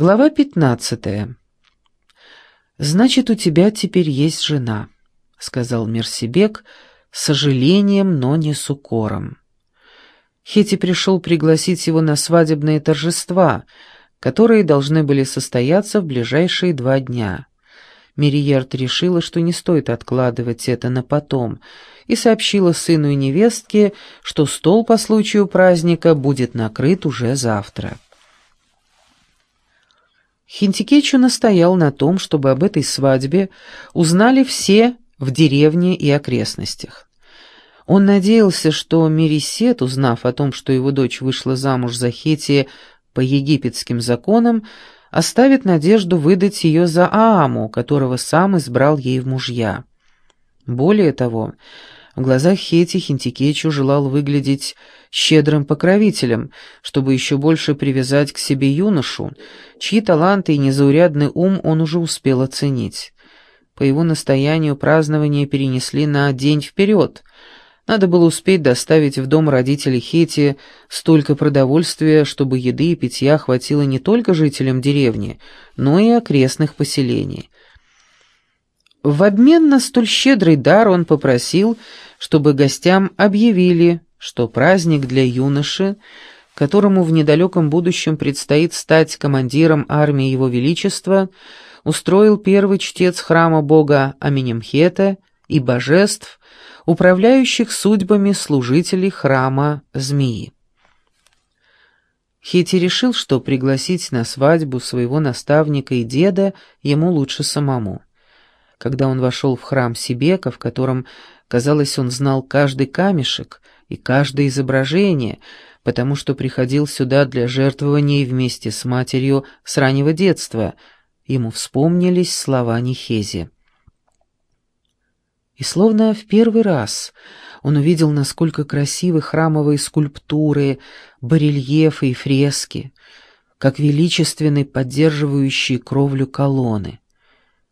Глава пятнадцатая. «Значит, у тебя теперь есть жена», — сказал Мерсибек с сожалением, но не с укором. Хети пришел пригласить его на свадебные торжества, которые должны были состояться в ближайшие два дня. Мириерт решила, что не стоит откладывать это на потом, и сообщила сыну и невестке, что стол по случаю праздника будет накрыт уже завтра. Хинтикечу настоял на том, чтобы об этой свадьбе узнали все в деревне и окрестностях. Он надеялся, что Мерисет, узнав о том, что его дочь вышла замуж за Хетия по египетским законам, оставит надежду выдать ее за Ааму, которого сам избрал ей в мужья. Более того, в глазах Хети Хинтикечу желал выглядеть щедрым покровителем, чтобы еще больше привязать к себе юношу, чьи таланты и незаурядный ум он уже успел оценить. По его настоянию празднование перенесли на день вперед. Надо было успеть доставить в дом родителей Хети столько продовольствия, чтобы еды и питья хватило не только жителям деревни, но и окрестных поселений. В обмен на столь щедрый дар он попросил, чтобы гостям объявили, что праздник для юноши, которому в недалеком будущем предстоит стать командиром армии Его Величества, устроил первый чтец храма бога Аминемхета и божеств, управляющих судьбами служителей храма Змеи. Хити решил, что пригласить на свадьбу своего наставника и деда ему лучше самому. Когда он вошел в храм Сибека, в котором, казалось, он знал каждый камешек и каждое изображение, потому что приходил сюда для жертвований вместе с матерью с раннего детства, ему вспомнились слова Нехези. И словно в первый раз он увидел, насколько красивы храмовые скульптуры, барельефы и фрески, как величественны поддерживающие кровлю колонны.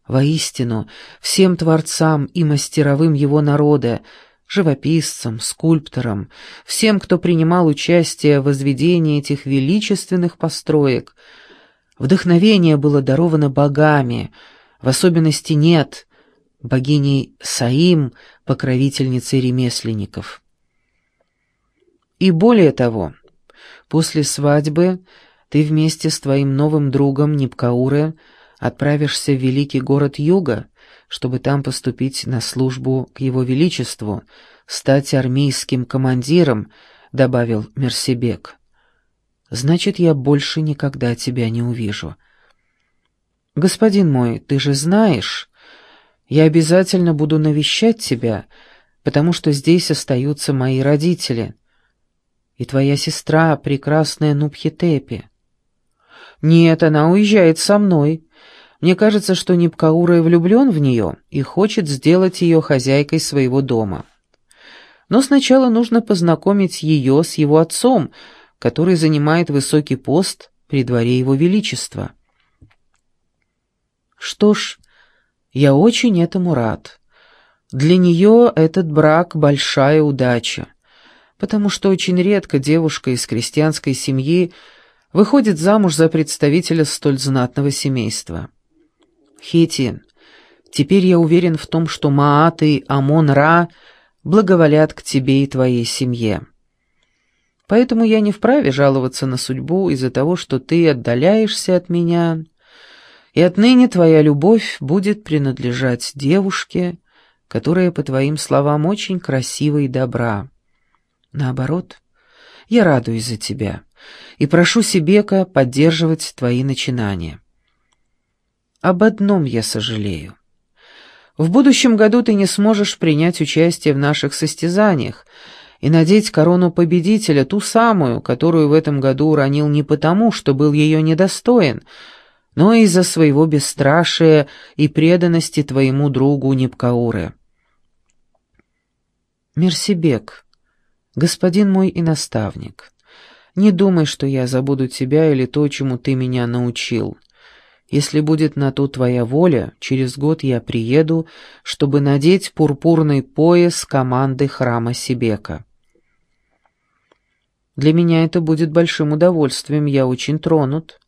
Воистину, всем творцам и мастеровым его народа, живописцам, скульпторам, всем, кто принимал участие в возведении этих величественных построек, вдохновение было даровано богами, в особенности нет, богиней Саим, покровительницей ремесленников. И более того, после свадьбы ты вместе с твоим новым другом Нипкауре отправишься в великий город Юга, чтобы там поступить на службу к его величеству, стать армейским командиром», — добавил Мерсибек. «Значит, я больше никогда тебя не увижу». «Господин мой, ты же знаешь, я обязательно буду навещать тебя, потому что здесь остаются мои родители и твоя сестра, прекрасная Нубхитепи». «Нет, она уезжает со мной. Мне кажется, что Нипкаура влюблен в нее и хочет сделать ее хозяйкой своего дома. Но сначала нужно познакомить ее с его отцом, который занимает высокий пост при дворе его величества. Что ж, я очень этому рад. Для нее этот брак — большая удача, потому что очень редко девушка из крестьянской семьи выходит замуж за представителя столь знатного семейства. Хити, теперь я уверен в том, что Маат и Амон-Ра благоволят к тебе и твоей семье. Поэтому я не вправе жаловаться на судьбу из-за того, что ты отдаляешься от меня, и отныне твоя любовь будет принадлежать девушке, которая, по твоим словам, очень красива и добра. Наоборот, я радуюсь за тебя и прошу Сибека поддерживать твои начинания. Об одном я сожалею. В будущем году ты не сможешь принять участие в наших состязаниях и надеть корону победителя, ту самую, которую в этом году уронил не потому, что был ее недостоин, но из-за своего бесстрашия и преданности твоему другу Непкауре. Мерсибек, господин мой и наставник, не думай, что я забуду тебя или то, чему ты меня научил. Если будет на то твоя воля, через год я приеду, чтобы надеть пурпурный пояс команды храма Сибека. Для меня это будет большим удовольствием, я очень тронут.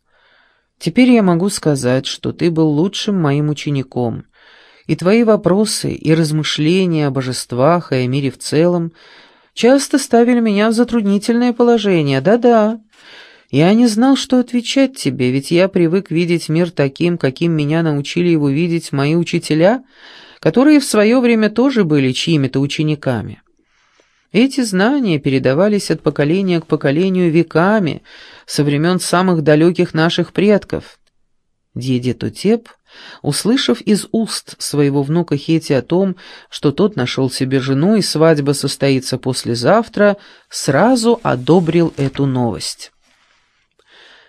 Теперь я могу сказать, что ты был лучшим моим учеником, и твои вопросы и размышления о божествах и о мире в целом часто ставили меня в затруднительное положение. Да-да, я не знал, что отвечать тебе, ведь я привык видеть мир таким, каким меня научили его видеть мои учителя, которые в свое время тоже были чьими-то учениками. Эти знания передавались от поколения к поколению веками, со времен самых далеких наших предков. Дьеде Тутеп, услышав из уст своего внука Хети о том, что тот нашел себе жену и свадьба состоится послезавтра, сразу одобрил эту новость.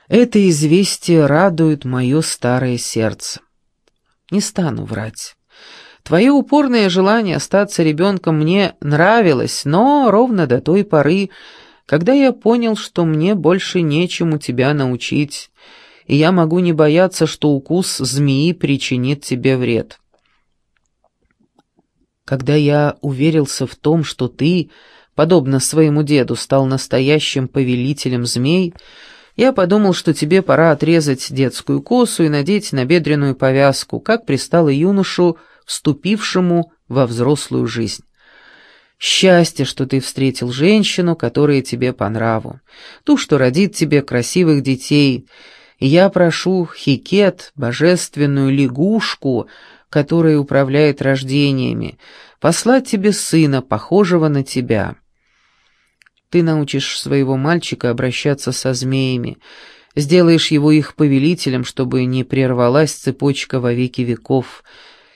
Это известие радует мое старое сердце. Не стану врать. Твое упорное желание остаться ребенком мне нравилось, но ровно до той поры, когда я понял, что мне больше нечему тебя научить, и я могу не бояться, что укус змеи причинит тебе вред. Когда я уверился в том, что ты, подобно своему деду, стал настоящим повелителем змей, я подумал, что тебе пора отрезать детскую косу и надеть набедренную повязку, как пристало юношу, вступившему во взрослую жизнь. Счастье, что ты встретил женщину, которая тебе по нраву, ту, что родит тебе красивых детей. Я прошу Хикет, божественную лягушку, которая управляет рождениями, послать тебе сына, похожего на тебя. Ты научишь своего мальчика обращаться со змеями, сделаешь его их повелителем, чтобы не прервалась цепочка во веки веков,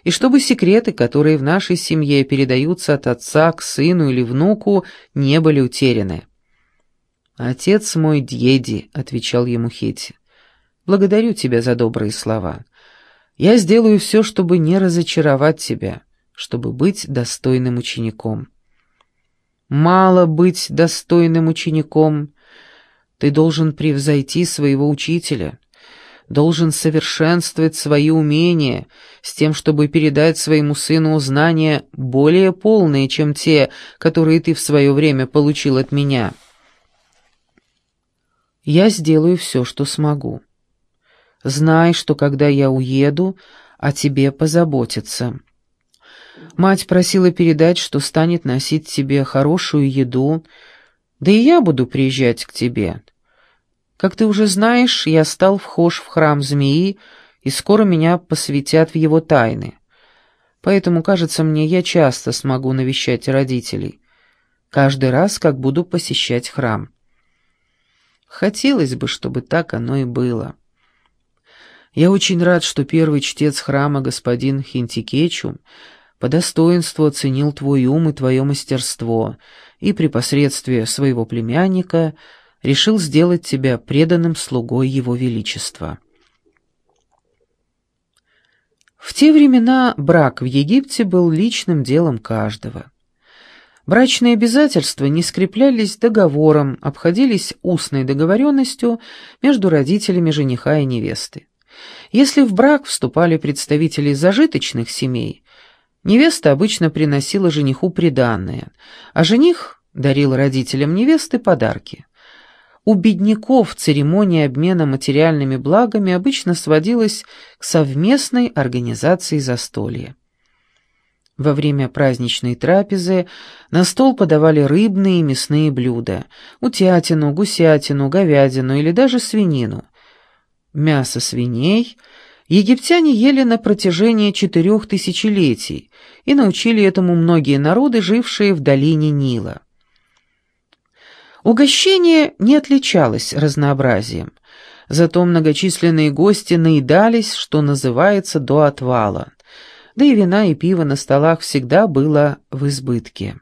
и чтобы секреты, которые в нашей семье передаются от отца к сыну или внуку, не были утеряны. «Отец мой Дьеди», — отвечал ему Хети, — «благодарю тебя за добрые слова. Я сделаю все, чтобы не разочаровать тебя, чтобы быть достойным учеником». «Мало быть достойным учеником. Ты должен превзойти своего учителя» должен совершенствовать свои умения с тем, чтобы передать своему сыну знания более полные, чем те, которые ты в свое время получил от меня. Я сделаю все, что смогу. Знай, что когда я уеду, о тебе позаботятся. Мать просила передать, что станет носить тебе хорошую еду, да и я буду приезжать к тебе. Как ты уже знаешь, я стал вхож в храм змеи, и скоро меня посвятят в его тайны. Поэтому, кажется мне, я часто смогу навещать родителей. Каждый раз, как буду посещать храм. Хотелось бы, чтобы так оно и было. Я очень рад, что первый чтец храма, господин Хинтикечу, по достоинству оценил твой ум и твое мастерство, и при посредстве своего племянника — решил сделать тебя преданным слугой Его Величества. В те времена брак в Египте был личным делом каждого. Брачные обязательства не скреплялись договором, обходились устной договоренностью между родителями жениха и невесты. Если в брак вступали представители зажиточных семей, невеста обычно приносила жениху приданное, а жених дарил родителям невесты подарки. У бедняков церемония обмена материальными благами обычно сводилась к совместной организации застолья. Во время праздничной трапезы на стол подавали рыбные и мясные блюда – утятину, гусятину, говядину или даже свинину. Мясо свиней египтяне ели на протяжении четырех тысячелетий и научили этому многие народы, жившие в долине Нила. Угощение не отличалось разнообразием, зато многочисленные гости наедались, что называется, до отвала, да и вина и пиво на столах всегда было в избытке.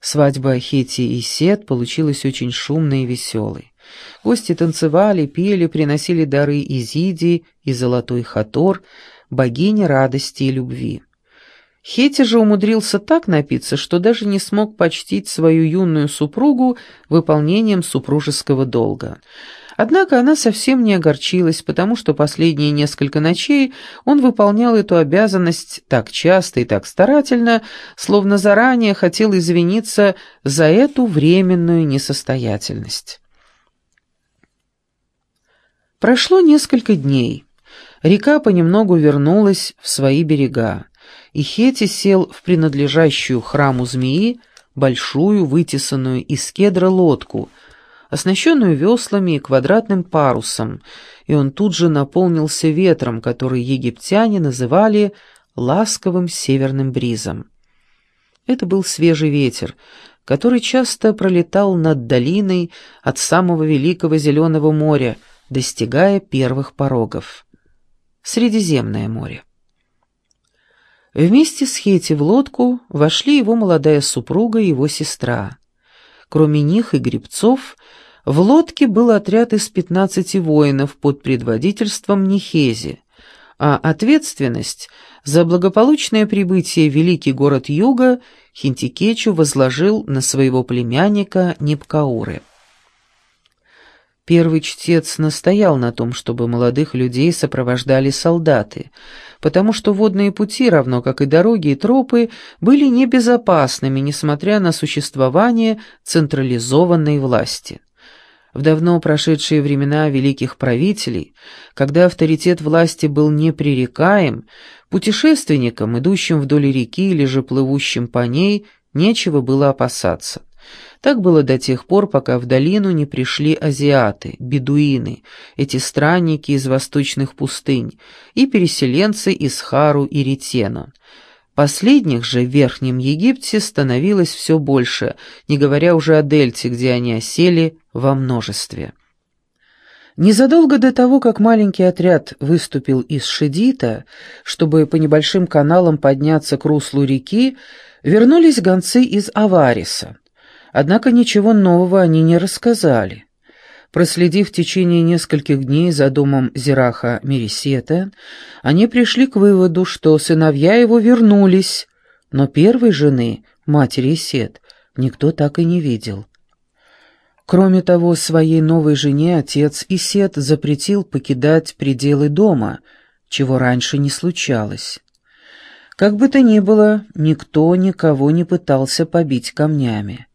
Свадьба Хети и Сет получилась очень шумной и веселой. Гости танцевали, пели, приносили дары Изиди и Золотой Хатор, богине радости и любви. Хети же умудрился так напиться, что даже не смог почтить свою юную супругу выполнением супружеского долга. Однако она совсем не огорчилась, потому что последние несколько ночей он выполнял эту обязанность так часто и так старательно, словно заранее хотел извиниться за эту временную несостоятельность. Прошло несколько дней. Река понемногу вернулась в свои берега, и Хети сел в принадлежащую храму змеи большую, вытесанную из кедра лодку, оснащенную веслами и квадратным парусом, и он тут же наполнился ветром, который египтяне называли ласковым северным бризом. Это был свежий ветер, который часто пролетал над долиной от самого великого Зеленого моря, достигая первых порогов. Средиземное море. Вместе с Хети в лодку вошли его молодая супруга и его сестра. Кроме них и гребцов, в лодке был отряд из пятнадцати воинов под предводительством Нихези, а ответственность за благополучное прибытие в великий город Юга Хинтикечу возложил на своего племянника Непкауры. Первый чтец настоял на том, чтобы молодых людей сопровождали солдаты, потому что водные пути, равно как и дороги и тропы, были небезопасными, несмотря на существование централизованной власти. В давно прошедшие времена великих правителей, когда авторитет власти был непререкаем, путешественникам, идущим вдоль реки или же плывущим по ней, нечего было опасаться. Так было до тех пор, пока в долину не пришли азиаты, бедуины, эти странники из восточных пустынь, и переселенцы из Хару и Ретену. Последних же в Верхнем Египте становилось все больше, не говоря уже о Дельте, где они осели во множестве. Незадолго до того, как маленький отряд выступил из Шедита, чтобы по небольшим каналам подняться к руслу реки, вернулись гонцы из Авариса. Однако ничего нового они не рассказали. Проследив в течение нескольких дней за домом Зираха Мересета, они пришли к выводу, что сыновья его вернулись, но первой жены, матери Сет, никто так и не видел. Кроме того, своей новой жене отец Исет запретил покидать пределы дома, чего раньше не случалось. Как бы то ни было, никто никого не пытался побить камнями.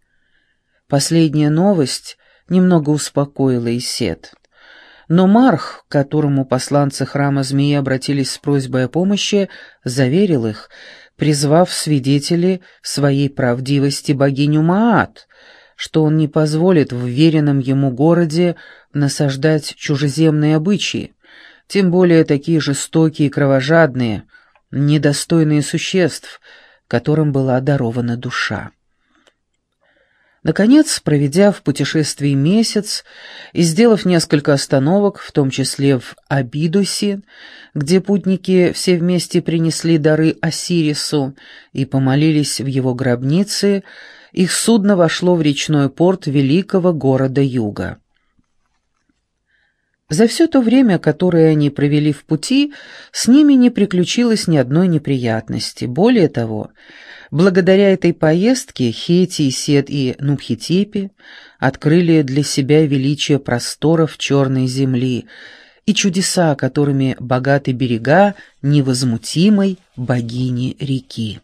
Последняя новость немного успокоила Исет. Но Марх, к которому посланцы храма змеи обратились с просьбой о помощи, заверил их, призвав свидетели своей правдивости богиню Маат, что он не позволит в веренном ему городе насаждать чужеземные обычаи, тем более такие жестокие и кровожадные, недостойные существ, которым была дарована душа. Наконец, проведя в путешествии месяц и сделав несколько остановок, в том числе в Абидусе, где путники все вместе принесли дары Осирису и помолились в его гробнице, их судно вошло в речной порт великого города Юга. За все то время, которое они провели в пути, с ними не приключилось ни одной неприятности. Более того, благодаря этой поездке Хети, Сет и Нубхитепи открыли для себя величие просторов черной земли и чудеса, которыми богаты берега невозмутимой богини реки.